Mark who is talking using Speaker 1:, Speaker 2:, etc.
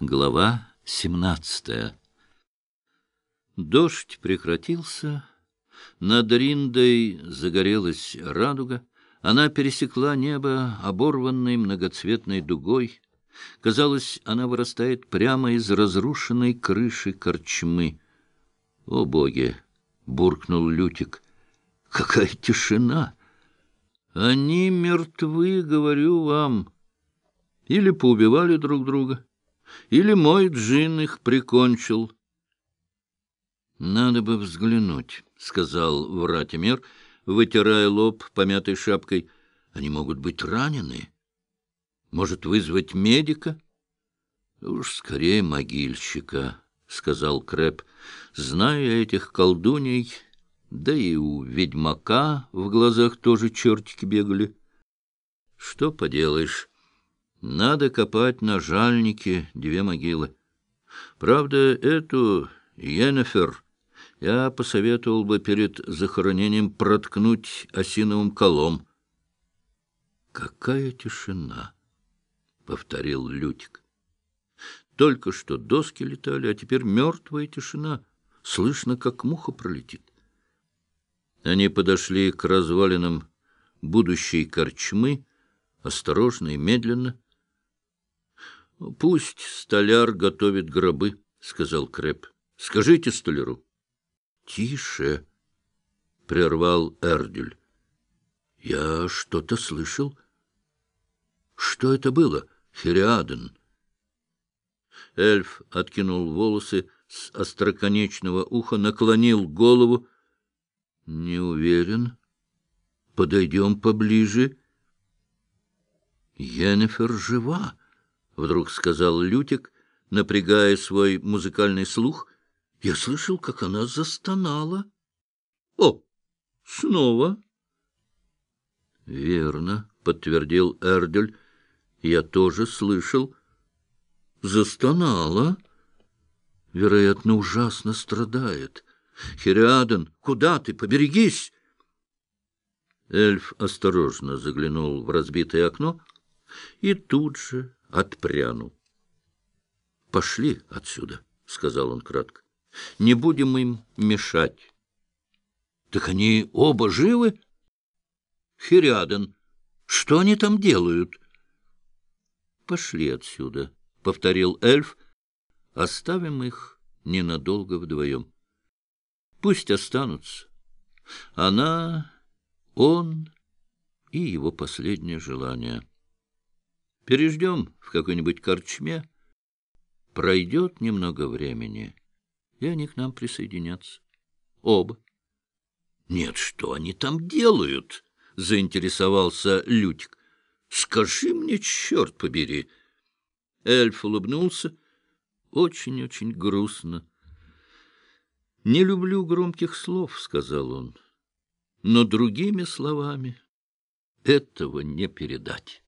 Speaker 1: Глава семнадцатая Дождь прекратился, над Риндой загорелась радуга, она пересекла небо оборванной многоцветной дугой. Казалось, она вырастает прямо из разрушенной крыши корчмы. — О, боги! — буркнул Лютик. — Какая тишина! Они мертвы, говорю вам. Или поубивали друг друга. — или мой джин их прикончил. — Надо бы взглянуть, — сказал Вратимир, вытирая лоб помятой шапкой. — Они могут быть ранены. Может, вызвать медика? — Уж скорее могильщика, — сказал Крэп. — Знаю этих колдуней, да и у ведьмака в глазах тоже чертики бегали. — Что поделаешь? Надо копать на жальнике две могилы. Правда, эту Йеннефер я посоветовал бы перед захоронением проткнуть осиновым колом. «Какая тишина!» — повторил Лютик. «Только что доски летали, а теперь мертвая тишина. Слышно, как муха пролетит». Они подошли к развалинам будущей корчмы, осторожно и медленно, — Пусть столяр готовит гробы, — сказал Крэп. — Скажите столяру. — Тише, — прервал Эрдюль. — Я что-то слышал. — Что это было, Хериаден? Эльф откинул волосы с остроконечного уха, наклонил голову. — Не уверен. Подойдем поближе. — Йеннефер жива. — вдруг сказал Лютик, напрягая свой музыкальный слух. Я слышал, как она застонала. — О, снова? — Верно, — подтвердил Эрдель. — Я тоже слышал. — Застонала. Вероятно, ужасно страдает. — Хириаден, куда ты? Поберегись! Эльф осторожно заглянул в разбитое окно и тут же отпрянул. — Пошли отсюда, — сказал он кратко. — Не будем им мешать. — Так они оба живы? — Хириаден, что они там делают? — Пошли отсюда, — повторил эльф. — Оставим их ненадолго вдвоем. Пусть останутся. Она, он и его последнее желание — Переждем в какой-нибудь корчме. Пройдет немного времени, и они к нам присоединятся. Оба. — Нет, что они там делают? — заинтересовался Лютик. — Скажи мне, черт побери. Эльф улыбнулся. Очень-очень грустно. — Не люблю громких слов, — сказал он, — но другими словами этого не передать.